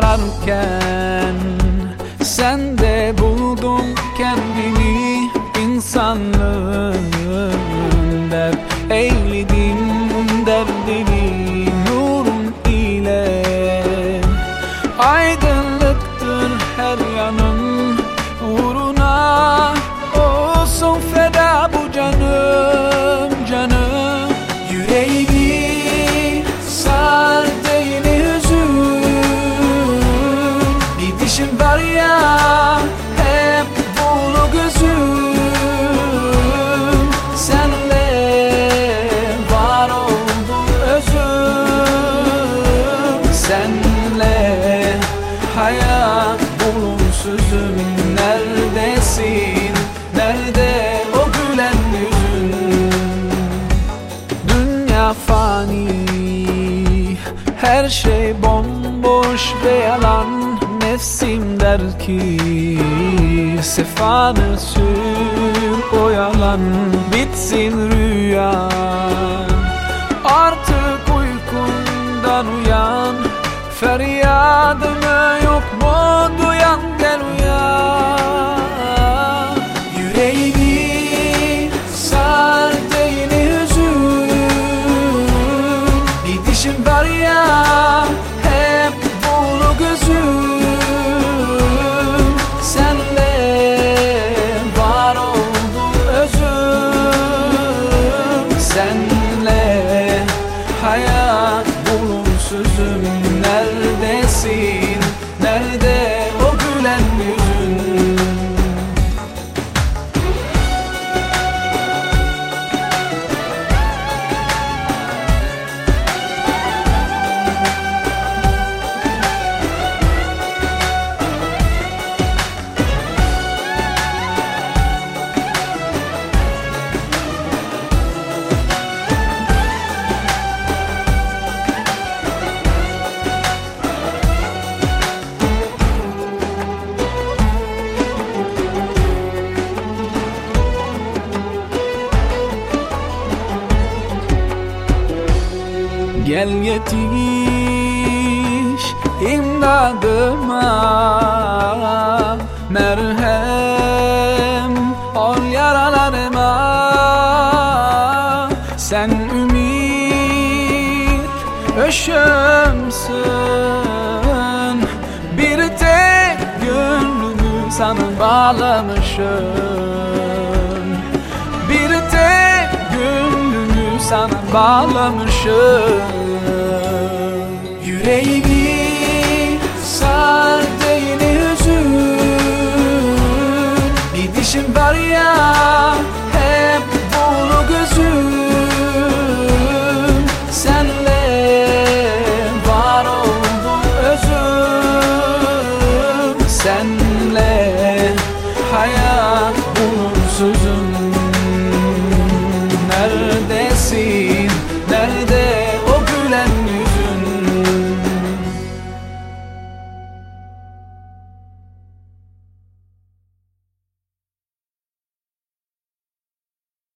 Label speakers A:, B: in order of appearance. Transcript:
A: Ararken sen de buldum kendini insanlığın senle hayat bulunsuzum neredesin? Nerede o gülen yüzün? Dünya fani Her şey bomboş ve yalan. Nefsim der ki Sefanı sür o yalan Bitsin rüyan var ya hep bulu gözüm Gel yetiş imdadıma. Merhem ol yaralarıma. Sen ümit ışığımsın Bir tek gönlümü sana bağlamışım sana bağlamışım. Yüreğimi sardı yine hüzün? Bir dişim var ya